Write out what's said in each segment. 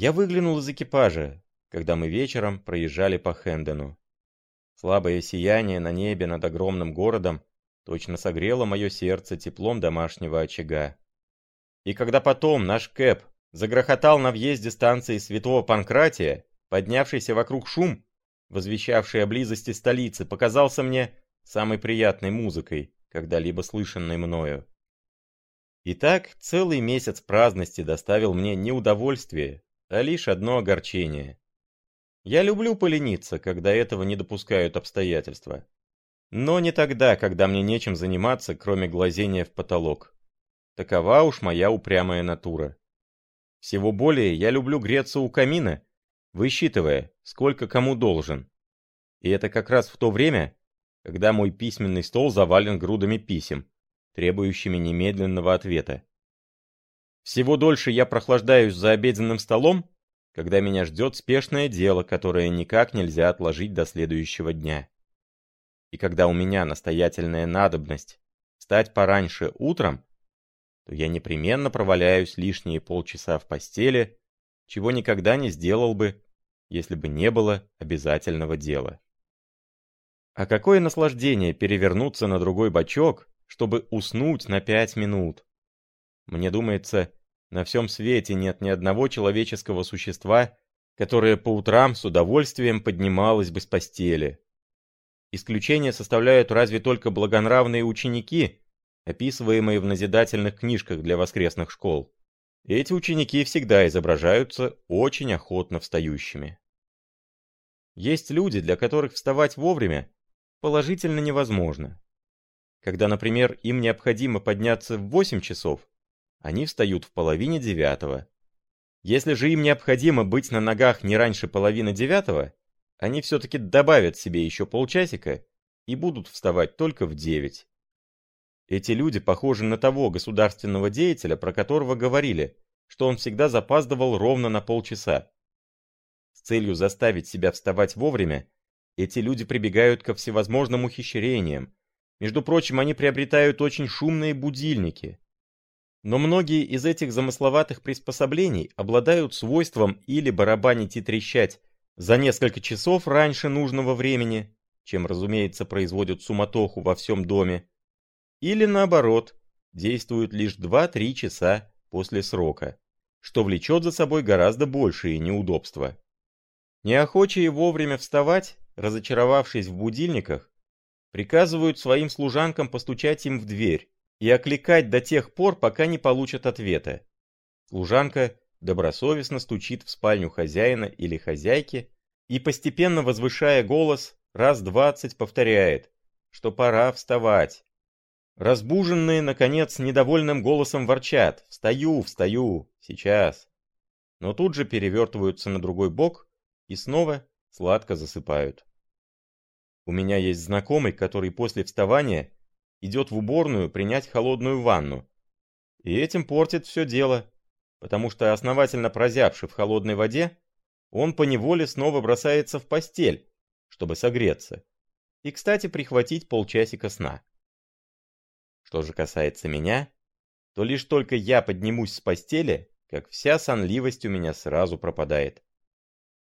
Я выглянул из экипажа, когда мы вечером проезжали по Хендену. Слабое сияние на небе над огромным городом точно согрело мое сердце теплом домашнего очага. И когда потом наш Кэп загрохотал на въезде станции Святого Панкратия, поднявшийся вокруг шум, возвещавший о близости столицы, показался мне самой приятной музыкой, когда-либо слышанной мною. Итак, целый месяц праздности доставил мне не удовольствие, а лишь одно огорчение. Я люблю полениться, когда этого не допускают обстоятельства. Но не тогда, когда мне нечем заниматься, кроме глазения в потолок. Такова уж моя упрямая натура. Всего более я люблю греться у камина, высчитывая, сколько кому должен. И это как раз в то время, когда мой письменный стол завален грудами писем, требующими немедленного ответа. Всего дольше я прохлаждаюсь за обеденным столом, когда меня ждет спешное дело, которое никак нельзя отложить до следующего дня. И когда у меня настоятельная надобность встать пораньше утром, то я непременно проваляюсь лишние полчаса в постели, чего никогда не сделал бы, если бы не было обязательного дела. А какое наслаждение перевернуться на другой бочок, чтобы уснуть на пять минут. Мне думается, на всем свете нет ни одного человеческого существа, которое по утрам с удовольствием поднималось бы с постели. Исключение составляют разве только благонравные ученики, описываемые в назидательных книжках для воскресных школ. Эти ученики всегда изображаются очень охотно встающими. Есть люди, для которых вставать вовремя положительно невозможно. Когда, например, им необходимо подняться в 8 часов, они встают в половине девятого. Если же им необходимо быть на ногах не раньше половины девятого, они все-таки добавят себе еще полчасика и будут вставать только в 9. Эти люди похожи на того государственного деятеля, про которого говорили, что он всегда запаздывал ровно на полчаса. С целью заставить себя вставать вовремя, эти люди прибегают ко всевозможным ухищрениям, между прочим, они приобретают очень шумные будильники. Но многие из этих замысловатых приспособлений обладают свойством или барабанить и трещать за несколько часов раньше нужного времени, чем, разумеется, производят суматоху во всем доме, или наоборот, действуют лишь 2-3 часа после срока, что влечет за собой гораздо большие неудобства. Неохочие вовремя вставать, разочаровавшись в будильниках, приказывают своим служанкам постучать им в дверь и окликать до тех пор, пока не получат ответа. Служанка добросовестно стучит в спальню хозяина или хозяйки и, постепенно возвышая голос, раз двадцать повторяет, что пора вставать. Разбуженные, наконец, недовольным голосом ворчат «Встаю, встаю, сейчас!» Но тут же перевертываются на другой бок и снова сладко засыпают. У меня есть знакомый, который после вставания идет в уборную принять холодную ванну. И этим портит все дело, потому что основательно прозябший в холодной воде, он поневоле снова бросается в постель, чтобы согреться, и, кстати, прихватить полчасика сна. Что же касается меня, то лишь только я поднимусь с постели, как вся сонливость у меня сразу пропадает.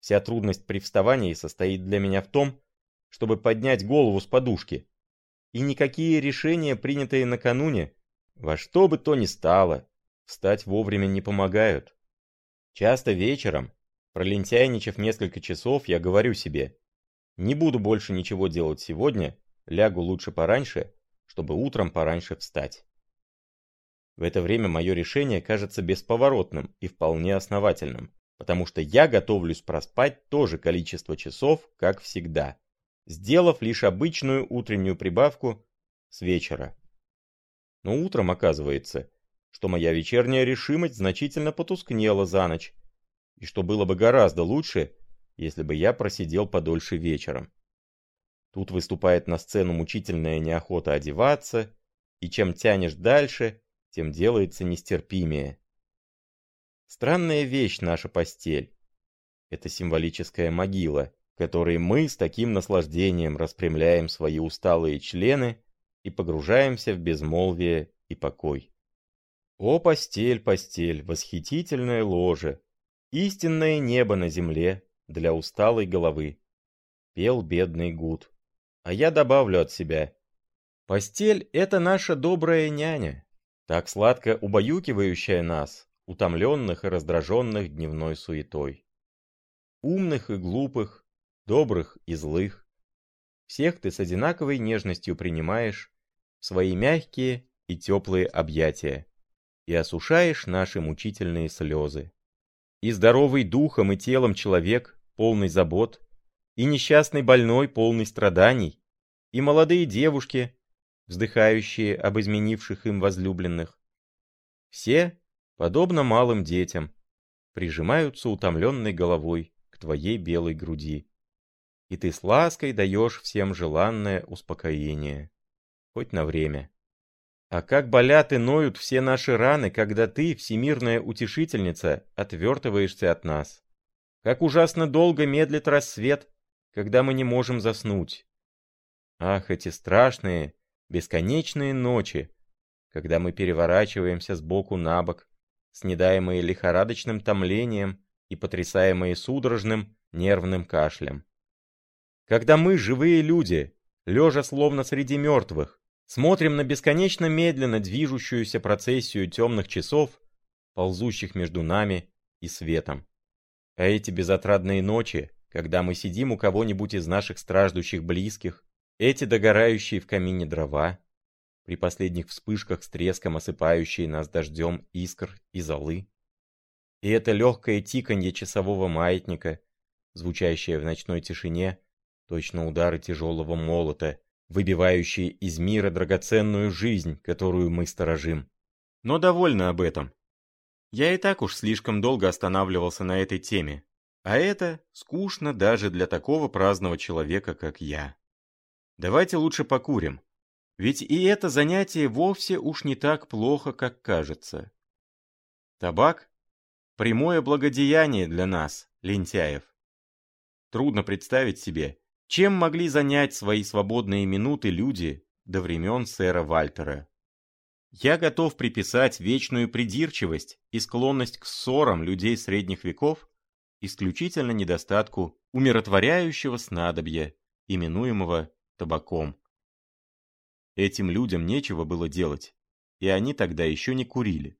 Вся трудность при вставании состоит для меня в том, чтобы поднять голову с подушки. И никакие решения, принятые накануне, во что бы то ни стало, встать вовремя не помогают. Часто вечером, пролентяйничав несколько часов, я говорю себе, не буду больше ничего делать сегодня, лягу лучше пораньше, чтобы утром пораньше встать. В это время мое решение кажется бесповоротным и вполне основательным, потому что я готовлюсь проспать то же количество часов, как всегда сделав лишь обычную утреннюю прибавку с вечера. Но утром оказывается, что моя вечерняя решимость значительно потускнела за ночь, и что было бы гораздо лучше, если бы я просидел подольше вечером. Тут выступает на сцену мучительная неохота одеваться, и чем тянешь дальше, тем делается нестерпимее. Странная вещь наша постель. Это символическая могила, которой мы с таким наслаждением распрямляем свои усталые члены и погружаемся в безмолвие и покой. О, постель, постель, восхитительное ложе! Истинное небо на земле для усталой головы. Пел бедный Гуд. А я добавлю от себя. Постель — это наша добрая няня, так сладко убаюкивающая нас, утомленных и раздраженных дневной суетой. Умных и глупых, добрых и злых. Всех ты с одинаковой нежностью принимаешь в свои мягкие и теплые объятия и осушаешь наши мучительные слезы. И здоровый духом и телом человек, полный забот, и несчастный больной, полный страданий, и молодые девушки, вздыхающие об изменивших им возлюбленных. Все, подобно малым детям, прижимаются утомленной головой к твоей белой груди. И ты с лаской даешь всем желанное успокоение, хоть на время. А как болят и ноют все наши раны, когда ты, всемирная утешительница, отвертываешься от нас. Как ужасно долго медлит рассвет, когда мы не можем заснуть. Ах, эти страшные, бесконечные ночи, когда мы переворачиваемся с боку на бок, снедаемые лихорадочным томлением и потрясаемые судорожным нервным кашлем. Когда мы, живые люди, лежа словно среди мертвых, смотрим на бесконечно медленно движущуюся процессию темных часов, ползущих между нами и светом. А эти безотрадные ночи, когда мы сидим у кого-нибудь из наших страждущих близких, эти догорающие в камине дрова, при последних вспышках с треском осыпающие нас дождем искр и золы, и это легкое тиканье часового маятника, звучащее в ночной тишине, точно удары тяжелого молота, выбивающие из мира драгоценную жизнь, которую мы сторожим. Но довольно об этом. Я и так уж слишком долго останавливался на этой теме, а это скучно даже для такого праздного человека, как я. Давайте лучше покурим. Ведь и это занятие вовсе уж не так плохо, как кажется. Табак — прямое благодеяние для нас, лентяев. Трудно представить себе, чем могли занять свои свободные минуты люди до времен сэра Вальтера. Я готов приписать вечную придирчивость и склонность к ссорам людей средних веков исключительно недостатку умиротворяющего снадобья, именуемого табаком. Этим людям нечего было делать, и они тогда еще не курили.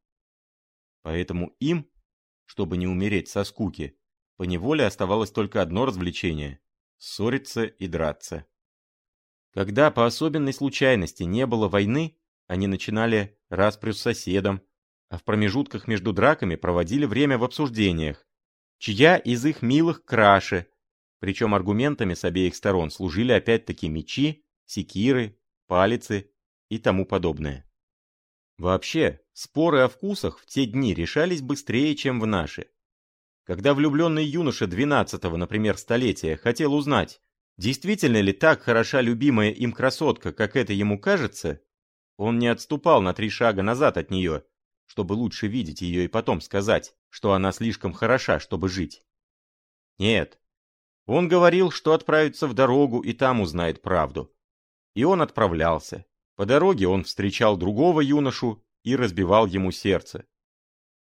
Поэтому им, чтобы не умереть со скуки, поневоле оставалось только одно развлечение – ссориться и драться. Когда по особенной случайности не было войны, они начинали распрю с соседом, а в промежутках между драками проводили время в обсуждениях, чья из их милых краше, причем аргументами с обеих сторон служили опять-таки мечи, секиры, палицы и тому подобное. Вообще, споры о вкусах в те дни решались быстрее, чем в наши. Когда влюбленный юноша 12-го, например, столетия хотел узнать, действительно ли так хороша любимая им красотка, как это ему кажется, он не отступал на три шага назад от нее, чтобы лучше видеть ее и потом сказать, что она слишком хороша, чтобы жить. Нет. Он говорил, что отправится в дорогу и там узнает правду. И он отправлялся. По дороге он встречал другого юношу и разбивал ему сердце.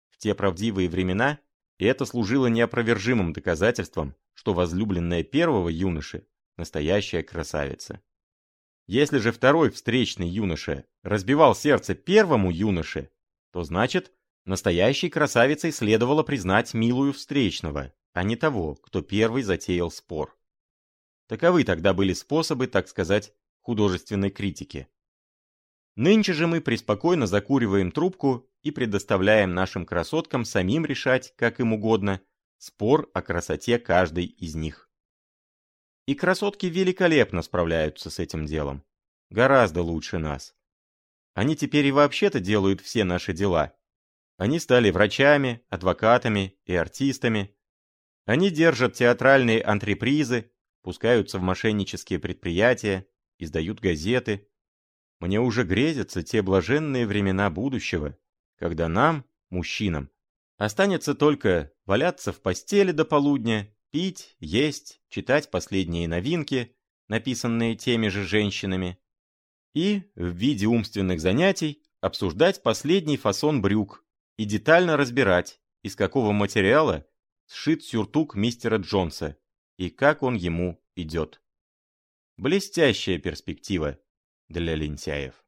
В те правдивые времена это служило неопровержимым доказательством, что возлюбленная первого юноши – настоящая красавица. Если же второй встречный юноша разбивал сердце первому юноше, то значит, настоящей красавицей следовало признать милую встречного, а не того, кто первый затеял спор. Таковы тогда были способы, так сказать, художественной критики. Нынче же мы преспокойно закуриваем трубку и предоставляем нашим красоткам самим решать, как им угодно, спор о красоте каждой из них. И красотки великолепно справляются с этим делом. Гораздо лучше нас. Они теперь и вообще-то делают все наши дела. Они стали врачами, адвокатами и артистами. Они держат театральные антрепризы, пускаются в мошеннические предприятия, издают газеты. Мне уже грезятся те блаженные времена будущего, когда нам, мужчинам, останется только валяться в постели до полудня, пить, есть, читать последние новинки, написанные теми же женщинами, и, в виде умственных занятий, обсуждать последний фасон брюк и детально разбирать, из какого материала сшит сюртук мистера Джонса, и как он ему идет. Блестящая перспектива для лентяев.